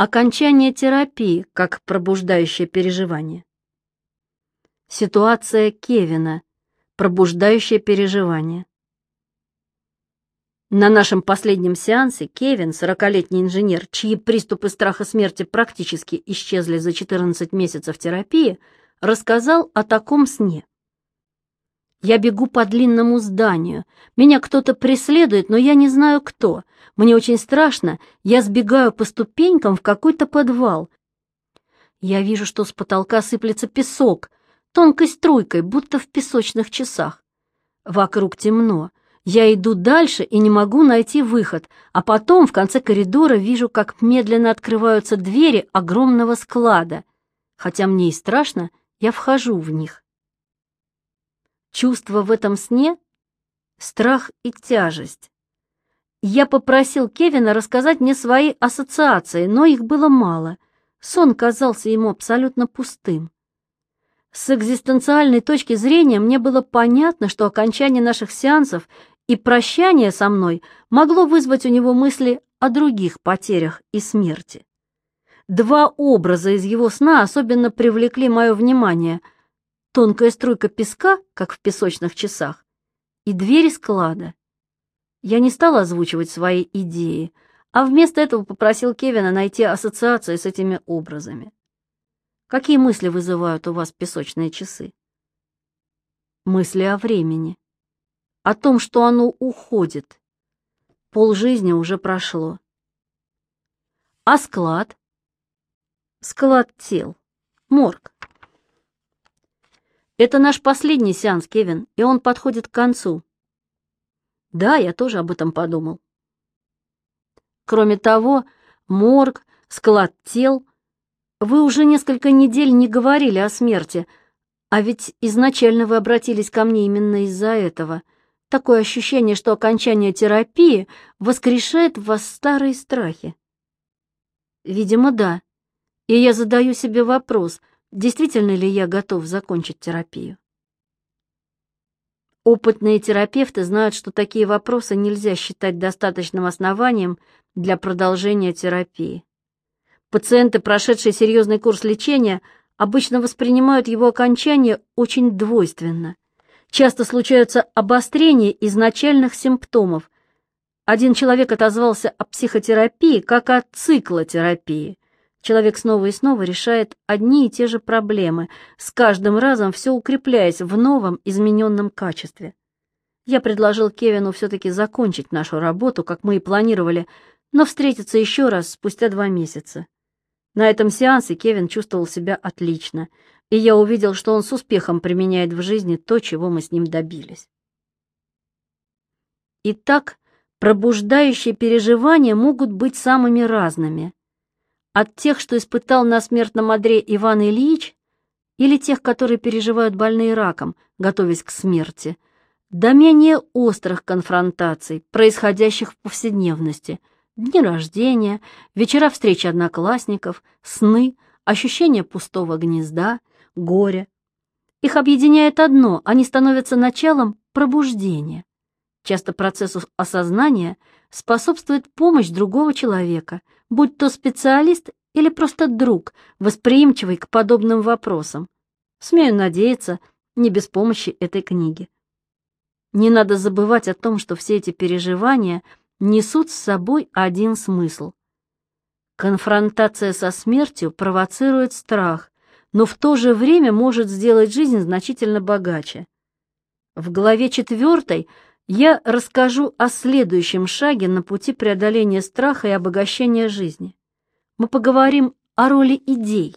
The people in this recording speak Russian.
Окончание терапии как пробуждающее переживание. Ситуация Кевина. Пробуждающее переживание. На нашем последнем сеансе Кевин, 40-летний инженер, чьи приступы страха смерти практически исчезли за 14 месяцев терапии, рассказал о таком сне. Я бегу по длинному зданию. Меня кто-то преследует, но я не знаю кто. Мне очень страшно. Я сбегаю по ступенькам в какой-то подвал. Я вижу, что с потолка сыплется песок, тонкой струйкой, будто в песочных часах. Вокруг темно. Я иду дальше и не могу найти выход, а потом в конце коридора вижу, как медленно открываются двери огромного склада. Хотя мне и страшно, я вхожу в них. Чувство в этом сне — страх и тяжесть. Я попросил Кевина рассказать мне свои ассоциации, но их было мало. Сон казался ему абсолютно пустым. С экзистенциальной точки зрения мне было понятно, что окончание наших сеансов и прощание со мной могло вызвать у него мысли о других потерях и смерти. Два образа из его сна особенно привлекли мое внимание — тонкая струйка песка, как в песочных часах, и двери склада. Я не стал озвучивать свои идеи, а вместо этого попросил Кевина найти ассоциации с этими образами. Какие мысли вызывают у вас песочные часы? Мысли о времени, о том, что оно уходит. Пол жизни уже прошло. А склад? Склад тел. Морг. Это наш последний сеанс, Кевин, и он подходит к концу. Да, я тоже об этом подумал. Кроме того, морг, склад тел. Вы уже несколько недель не говорили о смерти, а ведь изначально вы обратились ко мне именно из-за этого. Такое ощущение, что окончание терапии воскрешает в вас старые страхи. Видимо, да. И я задаю себе вопрос, действительно ли я готов закончить терапию. Опытные терапевты знают, что такие вопросы нельзя считать достаточным основанием для продолжения терапии. Пациенты, прошедшие серьезный курс лечения, обычно воспринимают его окончание очень двойственно. Часто случаются обострения изначальных симптомов. Один человек отозвался о психотерапии как о циклотерапии. Человек снова и снова решает одни и те же проблемы, с каждым разом все укрепляясь в новом, измененном качестве. Я предложил Кевину все-таки закончить нашу работу, как мы и планировали, но встретиться еще раз спустя два месяца. На этом сеансе Кевин чувствовал себя отлично, и я увидел, что он с успехом применяет в жизни то, чего мы с ним добились. Итак, пробуждающие переживания могут быть самыми разными от тех, что испытал на смертном одре Иван Ильич, или тех, которые переживают больные раком, готовясь к смерти, до менее острых конфронтаций, происходящих в повседневности, дни рождения, вечера встречи одноклассников, сны, ощущение пустого гнезда, горя. Их объединяет одно, они становятся началом пробуждения. Часто процессу осознания способствует помощь другого человека, будь то специалист или просто друг, восприимчивый к подобным вопросам. Смею надеяться, не без помощи этой книги. Не надо забывать о том, что все эти переживания несут с собой один смысл. Конфронтация со смертью провоцирует страх, но в то же время может сделать жизнь значительно богаче. В главе четвертой – я расскажу о следующем шаге на пути преодоления страха и обогащения жизни. Мы поговорим о роли идей.